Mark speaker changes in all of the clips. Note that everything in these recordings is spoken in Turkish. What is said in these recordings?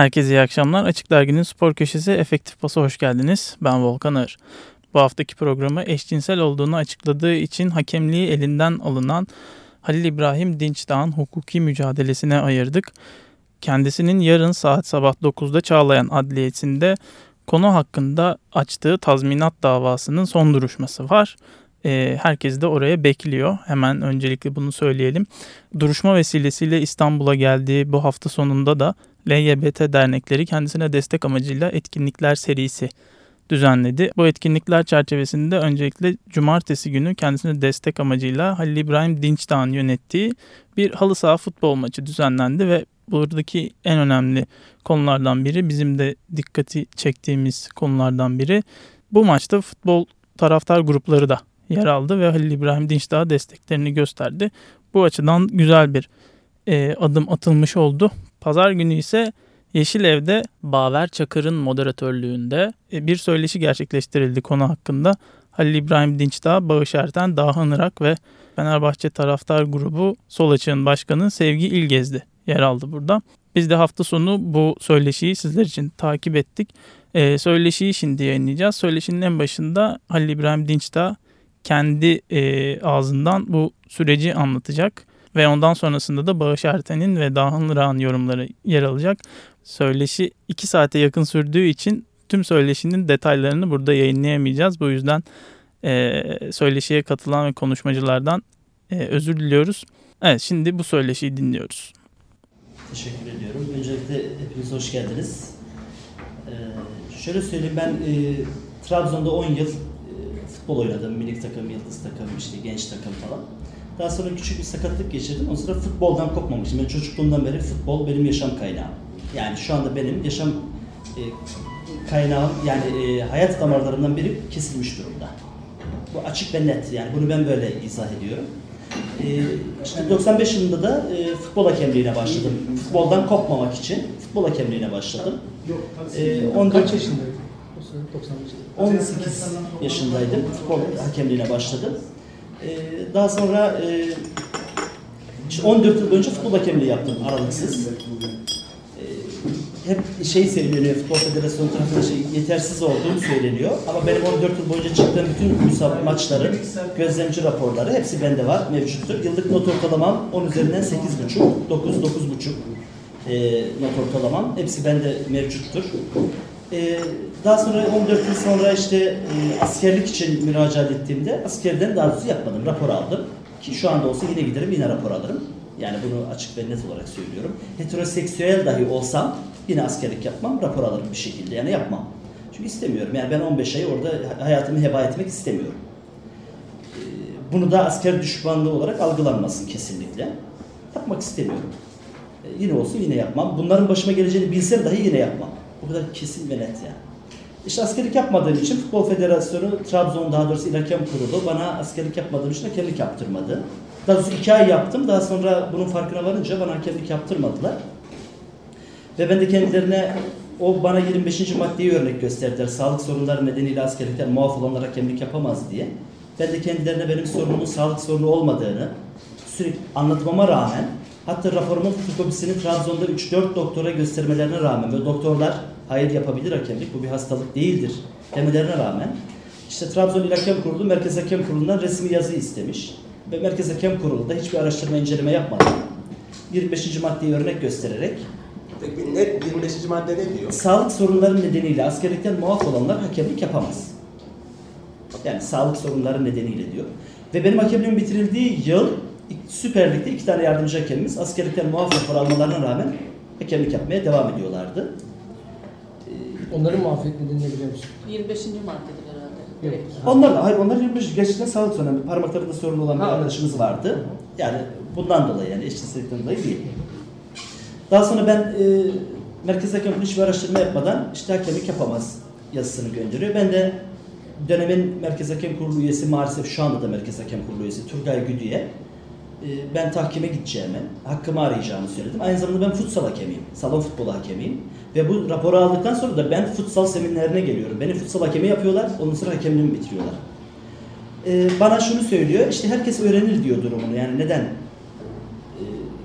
Speaker 1: Herkese iyi akşamlar. Açık Dergi'nin spor köşesi Efektif Pas'a hoş geldiniz. Ben Volkan Ağır. Bu haftaki programı eşcinsel olduğunu açıkladığı için hakemliği elinden alınan Halil İbrahim Dinçdağ'ın hukuki mücadelesine ayırdık. Kendisinin yarın saat sabah 9'da Çağlayan Adliyesi'nde konu hakkında açtığı tazminat davasının son duruşması var. E, herkes de oraya bekliyor. Hemen öncelikle bunu söyleyelim. Duruşma vesilesiyle İstanbul'a geldiği bu hafta sonunda da LGBT dernekleri kendisine destek amacıyla etkinlikler serisi düzenledi. Bu etkinlikler çerçevesinde öncelikle cumartesi günü kendisine destek amacıyla Halil İbrahim Dinçdağ'ın yönettiği bir halı saha futbol maçı düzenlendi ve buradaki en önemli konulardan biri bizim de dikkati çektiğimiz konulardan biri. Bu maçta futbol taraftar grupları da yer aldı ve Halil İbrahim Dinçdağ'a desteklerini gösterdi. Bu açıdan güzel bir e, adım atılmış oldu. Pazar günü ise Yeşil Ev'de Baver Çakır'ın moderatörlüğünde e, bir söyleşi gerçekleştirildi konu hakkında. Halil İbrahim Dinçdağ, Bağış Erten, Dahan Irak ve Fenerbahçe Taraftar Grubu Sol Açığın Başkanı Sevgi İlgezdi yer aldı burada. Biz de hafta sonu bu söyleşiyi sizler için takip ettik. Ee, söyleşiyi şimdi yayınlayacağız. Söyleşinin en başında Halil İbrahim Dinçdağ kendi e, ağzından bu süreci anlatacak. Ve ondan sonrasında da Bağış Erten'in ve Dahan Irak'ın yorumları yer alacak. Söyleşi 2 saate yakın sürdüğü için tüm söyleşinin detaylarını burada yayınlayamayacağız. Bu yüzden e, söyleşiye katılan ve konuşmacılardan e, özür diliyoruz. Evet şimdi bu söyleşiyi dinliyoruz.
Speaker 2: Teşekkür ediyorum. Öncelikle hepiniz hoş geldiniz. Ee, şöyle söyleyeyim ben e, Trabzon'da 10 yıl e, futbol oynadım. Minik takım, yıldız takım, işte genç takım falan. Daha sonra küçük bir sakatlık geçirdim. O sırada futboldan kopmamıştım. Ben çocukluğumdan beri futbol benim yaşam kaynağım. Yani şu anda benim yaşam e, kaynağım yani e, hayat damarlarından biri kesilmiş durumda. Bu açık ve net. Yani bunu ben böyle izah ediyorum. E, işte 95 yılında da e, futbol hakemliğine başladım. Futboldan kopmamak için futbol hakemliğine başladım.
Speaker 3: E, 14 Kaç yaşındaydın?
Speaker 2: 18 yaşındaydım. Futbol hakemliğine başladım. E, daha sonra e, işte 14 yıl boyunca futbol hakemliği yaptım aralıksız hep şey söyleniyor, Futbol Federasyonu tarafından şey, yetersiz olduğunu söyleniyor. Ama benim 14 yıl boyunca çıktığım bütün müsabak maçların gözlemci raporları hepsi bende var, mevcuttur. Yıllık not ortalamam 10 üzerinden 8,5, 9, 9,5 e, not ortalamam. Hepsi bende mevcuttur. E, daha sonra 14 yıl sonra işte e, askerlik için müracaat ettiğimde askerden daha doğrusu yapmadım, rapor aldım. Ki şu anda olsa yine giderim yine rapor alırım. Yani bunu açık ve net olarak söylüyorum. Heteroseksüel dahi olsam yine askerlik yapmam, rapor alırım bir şekilde. Yani yapmam. Çünkü istemiyorum. Yani ben 15 ay orada hayatımı heba etmek istemiyorum. Ee, bunu da asker düşmanlığı olarak algılanmasın kesinlikle. Yapmak istemiyorum. Ee, yine olsun yine yapmam. Bunların başıma geleceğini bilsem dahi yine yapmam. O kadar kesin ve net yani. İşte askerlik yapmadığım için Futbol Federasyonu, Trabzon daha doğrusu İl Kurulu bana askerlik yapmadığım için hakemlik yaptırmadı. Daha doğrusu iki ay yaptım. Daha sonra bunun farkına varınca bana hakemlik yaptırmadılar. Ve ben de kendilerine o bana 25. maddeyi örnek gösterdiler. Sağlık sorunları nedeniyle askerlikten muaf olanlar hakemlik yapamaz diye. Ben de kendilerine benim sorunumun sağlık sorunu olmadığını sürekli anlatmama rağmen hatta raporumun fotokopisini Trabzon'da 3-4 doktora göstermelerine rağmen ve doktorlar hayır yapabilir hakemlik bu bir hastalık değildir demelerine rağmen işte Trabzon İl Hakem Kurulu Merkez Hakem Kurulu'ndan resmi yazı istemiş ve Merkez Hakem Kurulu da hiçbir araştırma inceleme yapmadı. 25. maddeyi örnek göstererek
Speaker 3: Peki net 25. madde ne diyor?
Speaker 2: Sağlık sorunları nedeniyle askerlikten muaf olanlar hakemlik yapamaz. Yani sağlık sorunları nedeniyle diyor. Ve benim hakemliğim bitirildiği yıl Süper Lig'de iki tane yardımcı hakemimiz askerlikten muaf rapor almalarına rağmen hakemlik yapmaya devam ediyorlardı.
Speaker 4: Onların muafiyet nedenini biliyor musun?
Speaker 5: 25. maddedir herhalde.
Speaker 2: Onlar da hayır onlar 25 gerçekten sağlık sorunu. Parmaklarında sorun olan bir
Speaker 4: Ha,
Speaker 2: arkadaşımız vardı. Yani bundan dolayı yani eşcinsellikten dolayı değil. Daha sonra ben e, Merkez Hakem hiçbir araştırma yapmadan işte hakemlik yapamaz yazısını gönderiyor. Ben de dönemin Merkez Hakem Kurulu üyesi maalesef şu anda da Merkez Hakem Kurulu üyesi Turgay Güdü'ye e, ben tahkime gideceğimi, hakkımı arayacağımı söyledim. Aynı zamanda ben futsal hakemiyim, salon futbolu hakemiyim. Ve bu raporu aldıktan sonra da ben futsal seminerine geliyorum. Beni futsal hakemi yapıyorlar, ondan sonra hakemliğimi bitiriyorlar. Ee, bana şunu söylüyor, işte herkes öğrenir diyor durumunu. Yani neden? Ee,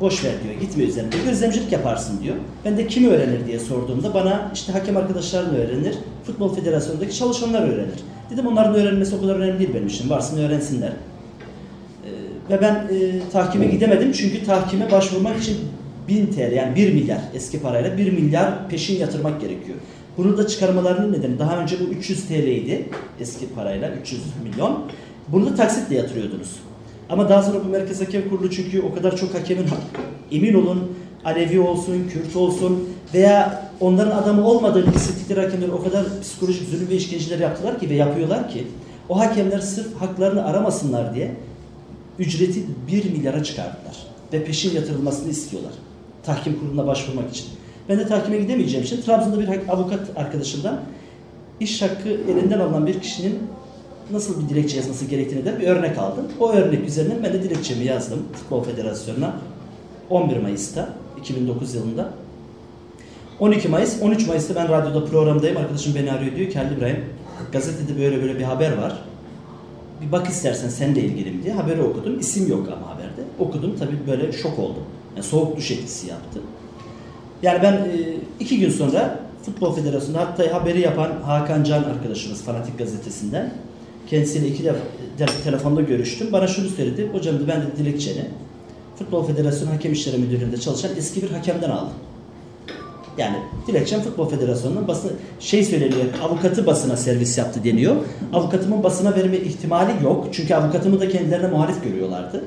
Speaker 2: boş ver diyor. Gitme üzerinde. Gözlemcilik yaparsın diyor. Ben de kimi öğrenir diye sorduğumda bana işte hakem arkadaşların öğrenir. Futbol Federasyonu'ndaki çalışanlar öğrenir. Dedim onların öğrenmesi o kadar önemli değil benim için. Varsın öğrensinler. Ve ben e, tahkime gidemedim çünkü tahkime başvurmak için 1000 TL yani 1 milyar eski parayla 1 milyar peşin yatırmak gerekiyor. Bunu da çıkarmalarının nedeni daha önce bu 300 TL idi eski parayla 300 milyon. Bunu da taksitle yatırıyordunuz. Ama daha sonra bu Merkez Hakem Kurulu çünkü o kadar çok hakemin emin olun Alevi olsun, Kürt olsun veya onların adamı olmadığı hissettikleri hakemler o kadar psikolojik zulüm ve işkenceler yaptılar ki ve yapıyorlar ki o hakemler sırf haklarını aramasınlar diye ücreti 1 milyara çıkardılar. Ve peşin yatırılmasını istiyorlar. Tahkim kuruluna başvurmak için. Ben de tahkime gidemeyeceğim için Trabzon'da bir avukat arkadaşımdan iş hakkı elinden alınan bir kişinin nasıl bir dilekçe yazması gerektiğini de bir örnek aldım. O örnek üzerinden ben de dilekçemi yazdım Futbol Federasyonu'na 11 Mayıs'ta 2009 yılında. 12 Mayıs, 13 Mayıs'ta ben radyoda programdayım. Arkadaşım beni arıyor diyor ki Halil İbrahim gazetede böyle böyle bir haber var. Bir bak istersen sen de ilgilim diye haberi okudum. İsim yok ama haberde. Okudum tabii böyle şok oldum. Yani soğuk duş etkisi yaptı. Yani ben e, iki gün sonra Futbol Federasyonu'nda hatta haberi yapan Hakan Can arkadaşımız Fanatik Gazetesi'nden kendisiyle iki defa de, telefonda görüştüm. Bana şunu söyledi. Hocam ben de dilekçeni Futbol Federasyonu Hakem İşleri Müdürlüğü'nde çalışan eski bir hakemden aldım. Yani dilekçem Futbol Federasyonu'nun basın şey söyleniyor. Avukatı basına servis yaptı deniyor. Avukatımın basına verme ihtimali yok. Çünkü avukatımı da kendilerine muhalif görüyorlardı.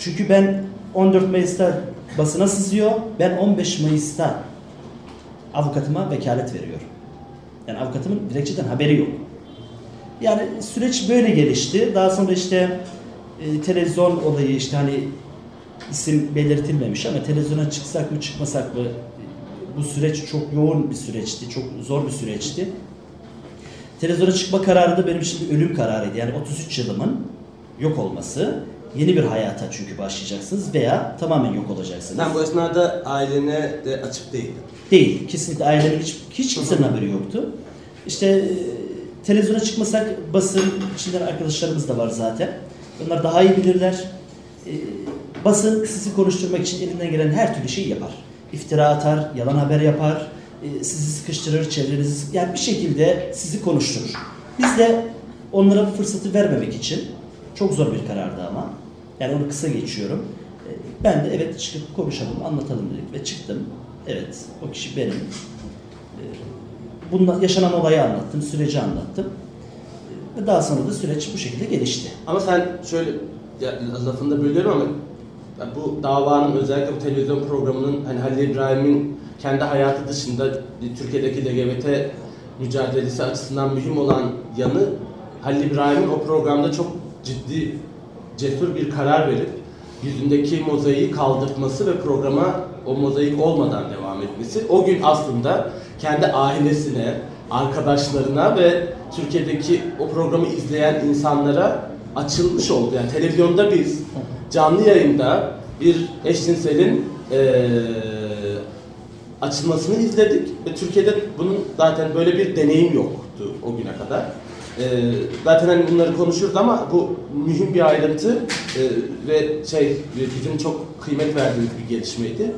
Speaker 2: Çünkü ben 14 Mayıs'ta basına sızıyor. Ben 15 Mayıs'ta avukatıma vekalet veriyorum. Yani avukatımın dilekçeden haberi yok. Yani süreç böyle gelişti. Daha sonra işte e, televizyon olayı işte hani isim belirtilmemiş ama televizyona çıksak mı çıkmasak mı bu süreç çok yoğun bir süreçti. Çok zor bir süreçti. Televizyona çıkma kararı da benim için bir ölüm kararıydı. Yani 33 yılımın yok olması. Yeni bir hayata çünkü başlayacaksınız veya tamamen yok olacaksınız.
Speaker 3: Sen bu esnada ailene de açık değildin.
Speaker 2: Değil. Kesinlikle ailemin hiç, hiç kimsenin haberi yoktu. İşte e, televizyona çıkmasak basın içinden arkadaşlarımız da var zaten. Onlar daha iyi bilirler. E, basın sizi konuşturmak için elinden gelen her türlü şeyi yapar. İftira atar, yalan haber yapar, e, sizi sıkıştırır, çevrenizi yani bir şekilde sizi konuşturur. Biz de onlara bu fırsatı vermemek için çok zor bir karardı ama. Yani onu kısa geçiyorum. E, Ben de evet çıkıp konuşalım, anlatalım dedik ve çıktım. Evet, o kişi benim. E, Bundan yaşanan olayı anlattım, süreci anlattım. Ve daha sonra da süreç bu şekilde gelişti.
Speaker 3: Ama sen şöyle ya, lafında bölüyorum ama bu davanın özellikle bu televizyon programının hani Halil İbrahim'in kendi hayatı dışında Türkiye'deki LGBT mücadelesi açısından mühim olan yanı Halil İbrahim'in o programda çok ciddi cesur bir karar verip yüzündeki mozaiği kaldırtması ve programa o mozaik olmadan devam etmesi o gün aslında kendi ailesine, arkadaşlarına ve Türkiye'deki o programı izleyen insanlara açılmış oldu. Yani televizyonda biz canlı yayında bir eşcinselin eee açılmasını izledik ve Türkiye'de bunun zaten böyle bir deneyim yoktu o güne kadar. Ee, zaten hani bunları konuşuruz ama bu mühim bir ayrıntı ee, ve şey bizim çok kıymet verdiğimiz bir gelişmeydi.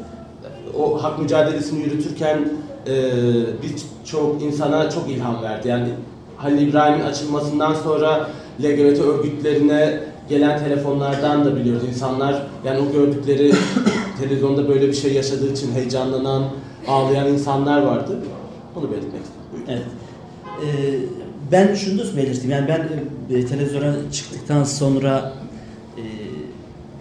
Speaker 3: O hak mücadelesini yürütürken e, birçok insana çok ilham verdi. Yani Halil İbrahim'in açılmasından sonra LGBT örgütlerine gelen telefonlardan da biliyoruz insanlar yani o gördükleri televizyonda böyle bir şey yaşadığı için heyecanlanan, ağlayan insanlar vardı. Onu belirtmek istedim.
Speaker 2: Evet. Ee, ben şunu da belirteyim. Yani ben e, televizyona çıktıktan sonra e,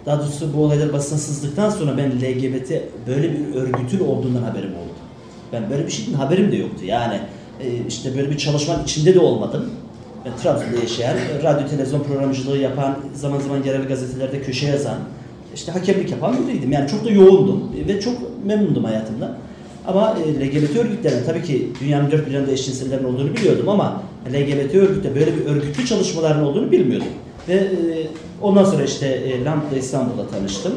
Speaker 2: daha doğrusu bu olaylar basına sızdıktan sonra ben LGBT böyle bir örgütün olduğundan haberim oldu. Ben böyle bir şeyin haberim de yoktu. Yani e, işte böyle bir çalışmanın içinde de olmadım. Trabzon'da yaşayan, radyo televizyon programcılığı yapan, zaman zaman yerel gazetelerde köşe yazan, işte hakemlik yapan biriydim. Yani çok da yoğundum ve çok memnundum hayatımdan. Ama e, LGBT örgütlerin tabii ki dünyanın dört bir yanında eşcinsellerin olduğunu biliyordum ama LGBT örgütte böyle bir örgütlü çalışmaların olduğunu bilmiyordum. Ve e, ondan sonra işte e, Lambda İstanbul'da tanıştım.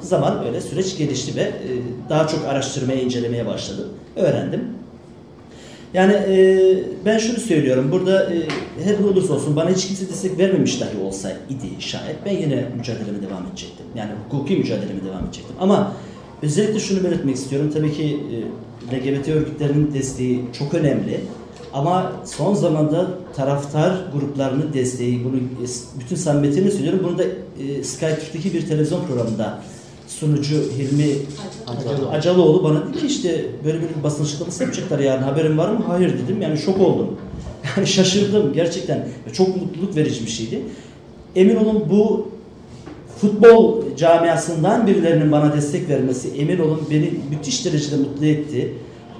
Speaker 2: Zaman öyle süreç gelişti ve daha çok araştırmaya, incelemeye başladım. Öğrendim. Yani e, ben şunu söylüyorum. Burada e, her ne olursa olsun bana hiç kimse destek vermemiş dahi olsa idi şayet ben yine mücadeleme devam edecektim. Yani hukuki mücadeleme devam edecektim. Ama özellikle şunu belirtmek istiyorum. Tabii ki e, LGBT örgütlerinin desteği çok önemli. Ama son zamanda taraftar gruplarının desteği, bunu bütün samimiyetimle söylüyorum. Bunu da e, Sky Türk'teki bir televizyon programında sunucu Hilmi
Speaker 4: Acaloğlu.
Speaker 2: Acaloğlu bana dedi ki işte böyle bir basın açıklaması yapacaklar yarın haberin var mı? Hayır dedim. Yani şok oldum. Yani şaşırdım gerçekten. Çok mutluluk verici bir şeydi. Emin olun bu futbol camiasından birilerinin bana destek vermesi emin olun beni müthiş derecede mutlu etti.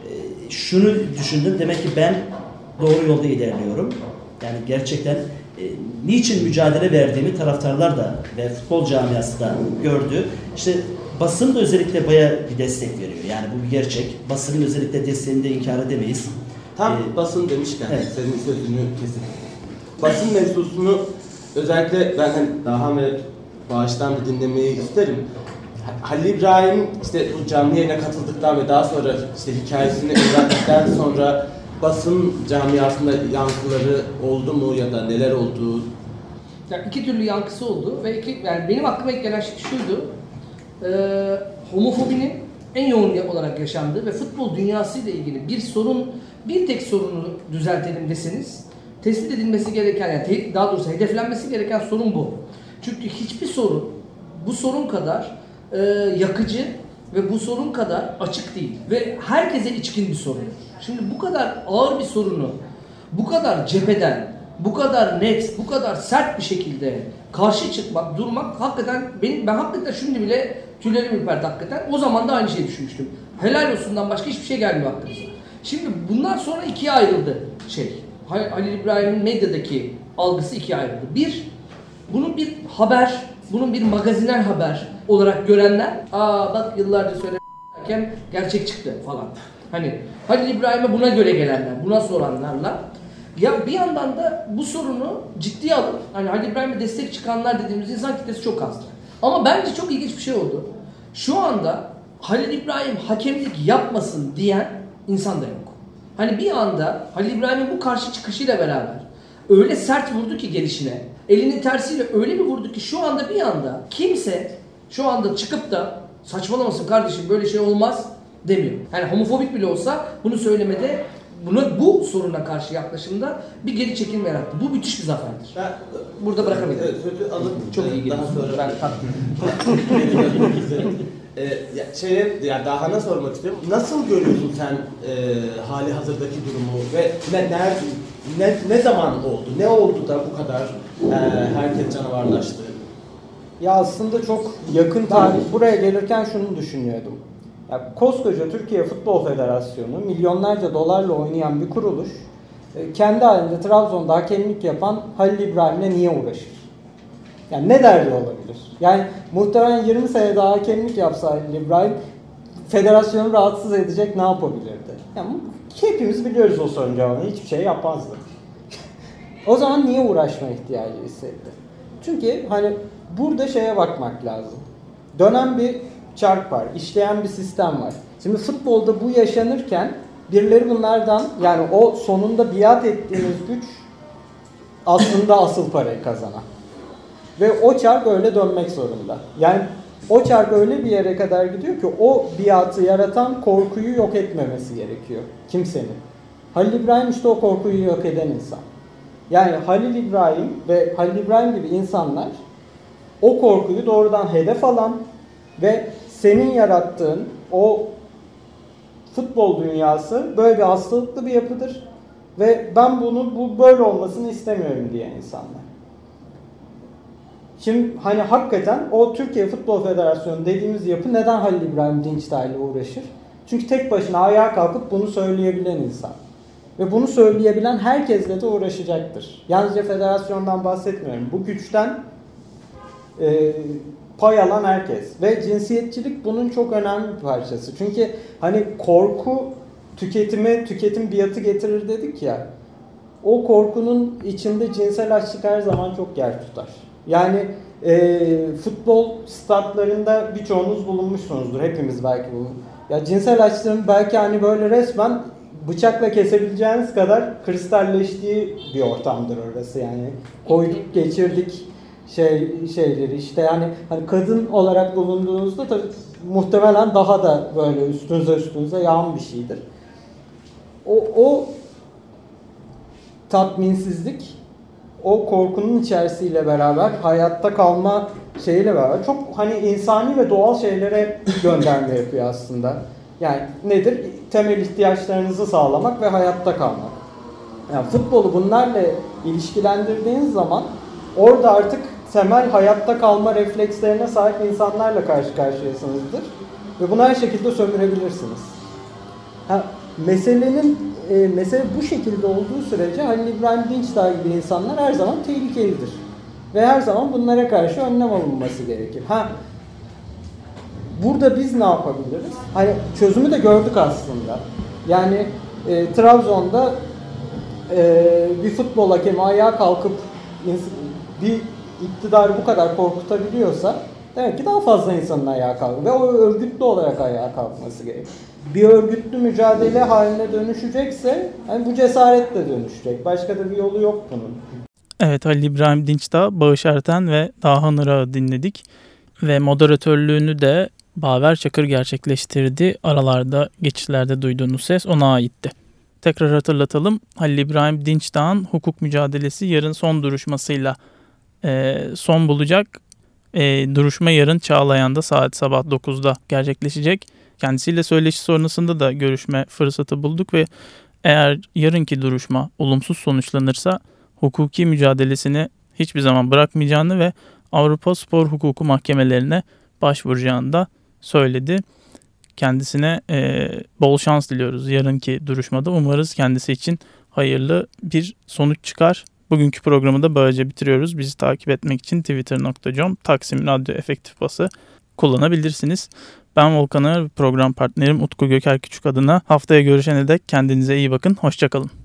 Speaker 2: Ee, Şunu düşündüm demek ki ben doğru yolda ilerliyorum. Yani gerçekten e, niçin mücadele verdiğimi taraftarlar da ve futbol camiası da gördü. İşte basın da özellikle baya bir destek veriyor. Yani bu bir gerçek. Basının özellikle desteğini de inkar edemeyiz.
Speaker 3: Tam
Speaker 2: Ee,
Speaker 3: basın demişken
Speaker 2: evet.
Speaker 3: senin sözünü kesip basın mevzusunu özellikle ben hani daha ve bağıştan bir dinlemeyi isterim. Ha- Halil İbrahim işte bu canlı yayına katıldıktan ve daha sonra işte hikayesini öğrendikten sonra basın camiasında yankıları oldu mu ya da neler oldu?
Speaker 4: Yani iki türlü yankısı oldu ve iki, yani benim aklıma ilk gelen şey şuydu. Ee, homofobinin en yoğun olarak yaşandığı ve futbol dünyasıyla ilgili bir sorun, bir tek sorunu düzeltelim deseniz tespit edilmesi gereken, yani daha doğrusu hedeflenmesi gereken sorun bu. Çünkü hiçbir sorun bu sorun kadar e, yakıcı ve bu sorun kadar açık değil. Ve herkese içkin bir sorun. Şimdi bu kadar ağır bir sorunu bu kadar cepheden, bu kadar net, bu kadar sert bir şekilde karşı çıkmak, durmak hakikaten benim ben hakikaten şimdi bile tüylerim ürperdi hakikaten. O zaman da aynı şeyi düşünmüştüm. Helal olsundan başka hiçbir şey gelmiyor aklınıza. Şimdi bundan sonra ikiye ayrıldı şey. Hal- Halil İbrahim'in medyadaki algısı ikiye ayrıldı. Bir, bunun bir haber, bunun bir magazinel haber olarak görenler, aa bak yıllarca söylerken gerçek çıktı falan. Hani Halil İbrahim'e buna göre gelenler, buna soranlarla ya bir yandan da bu sorunu ciddiye alıp hani Halil İbrahim'e destek çıkanlar dediğimiz insan kitlesi çok azdı. Ama bence çok ilginç bir şey oldu. Şu anda Halil İbrahim hakemlik yapmasın diyen insan da yok. Hani bir anda Halil İbrahim'in bu karşı çıkışıyla beraber öyle sert vurdu ki gelişine. Elinin tersiyle öyle bir vurdu ki şu anda bir anda kimse şu anda çıkıp da saçmalamasın kardeşim böyle şey olmaz demiyor. Yani homofobik bile olsa bunu söylemede buna bu soruna karşı yaklaşımda bir geri çekilme yarattı. Bu müthiş bir zaferdir.
Speaker 3: Ben
Speaker 4: Burada bırakabilirim.
Speaker 3: Evet, Sözü alıp
Speaker 4: Çok iyi
Speaker 3: daha sonra
Speaker 4: Ben.
Speaker 3: Ee, ya şeye, ya Dahan'a sormak istiyorum. Nasıl görüyorsun sen e, hali hazırdaki durumu ve ne, nerede, ne, ne zaman oldu? Ne oldu da bu kadar e, herkes canavarlaştı?
Speaker 6: Ya aslında çok yakın tarih. Buraya gelirken şunu düşünüyordum. Ya koskoca Türkiye Futbol Federasyonu milyonlarca dolarla oynayan bir kuruluş. e, Kendi halinde Trabzon'da hakemlik yapan Halil İbrahim'le niye uğraşır? Yani ne derdi olabilir? Yani muhtemelen 20 sene daha hakemlik yapsa Halil İbrahim federasyonu rahatsız edecek ne yapabilirdi? Yani hepimiz biliyoruz o sorunun cevabını. Hiçbir şey yapmazdı. O zaman niye uğraşma ihtiyacı hissetti? Çünkü hani burada şeye bakmak lazım. Dönen bir çark var, işleyen bir sistem var. Şimdi futbolda bu yaşanırken birileri bunlardan yani o sonunda biat ettiğiniz güç aslında asıl parayı kazanan. Ve o çark öyle dönmek zorunda. Yani o çark öyle bir yere kadar gidiyor ki o biatı yaratan korkuyu yok etmemesi gerekiyor kimsenin. Halil İbrahim işte o korkuyu yok eden insan. Yani Halil İbrahim ve Halil İbrahim gibi insanlar o korkuyu doğrudan hedef alan ve senin yarattığın o futbol dünyası böyle bir hastalıklı bir yapıdır ve ben bunu bu böyle olmasını istemiyorum diye insanlar. Şimdi hani hakikaten o Türkiye Futbol Federasyonu dediğimiz yapı neden Halil İbrahim Dinçtay ile uğraşır? Çünkü tek başına ayağa kalkıp bunu söyleyebilen insan. Ve bunu söyleyebilen herkesle de uğraşacaktır. Yalnızca federasyondan bahsetmiyorum. Bu güçten e, pay alan herkes. Ve cinsiyetçilik bunun çok önemli bir parçası. Çünkü hani korku tüketime, tüketim biatı getirir dedik ya. O korkunun içinde cinsel açlık her zaman çok yer tutar. Yani e, futbol statlarında birçoğunuz bulunmuşsunuzdur. Hepimiz belki bulun. Ya cinsel açlığın belki hani böyle resmen bıçakla kesebileceğiniz kadar kristalleştiği bir ortamdır orası yani. Koyduk geçirdik şey şeyleri işte yani hani kadın olarak bulunduğunuzda tabii muhtemelen daha da böyle üstünüze üstünüze yağan bir şeydir. O, o tatminsizlik o korkunun içerisiyle beraber hayatta kalma şeyiyle beraber çok hani insani ve doğal şeylere gönderme yapıyor aslında. Yani nedir? Temel ihtiyaçlarınızı sağlamak ve hayatta kalmak. Yani futbolu bunlarla ilişkilendirdiğiniz zaman orada artık temel hayatta kalma reflekslerine sahip insanlarla karşı karşıyasınızdır. Ve bunu her şekilde sömürebilirsiniz. Ha, meselenin e, mesele bu şekilde olduğu sürece Halil İbrahim Dinçdağ gibi insanlar her zaman tehlikelidir. Ve her zaman bunlara karşı önlem alınması gerekir. Ha burada biz ne yapabiliriz? Hani çözümü de gördük aslında. Yani e, Trabzon'da e, bir futbol hakemi ayağa kalkıp bir iktidarı bu kadar korkutabiliyorsa demek ki daha fazla insanın ayağa kalkıyor ve o örgütlü olarak ayağa kalkması gerek. Bir örgütlü mücadele haline dönüşecekse hani bu cesaretle dönüşecek. Başka da bir yolu yok bunun.
Speaker 1: Evet Halil İbrahim Dinç'ta Bağış Erten ve Dahan Irak'ı dinledik. Ve moderatörlüğünü de Baver Çakır gerçekleştirdi. Aralarda geçişlerde duyduğunuz ses ona aitti. Tekrar hatırlatalım. Halil İbrahim Dinçdağ'ın hukuk mücadelesi yarın son duruşmasıyla e, son bulacak. E, duruşma yarın Çağlayan'da saat sabah 9'da gerçekleşecek. Kendisiyle söyleşi sonrasında da görüşme fırsatı bulduk ve eğer yarınki duruşma olumsuz sonuçlanırsa hukuki mücadelesini hiçbir zaman bırakmayacağını ve Avrupa Spor Hukuku Mahkemelerine başvuracağını da söyledi. Kendisine e, bol şans diliyoruz yarınki duruşmada. Umarız kendisi için hayırlı bir sonuç çıkar. Bugünkü programı da böylece bitiriyoruz. Bizi takip etmek için twitter.com Taksim Radyo Efektif Bası kullanabilirsiniz. Ben Volkan Ağır, program partnerim Utku Göker Küçük adına haftaya görüşene dek kendinize iyi bakın. Hoşçakalın.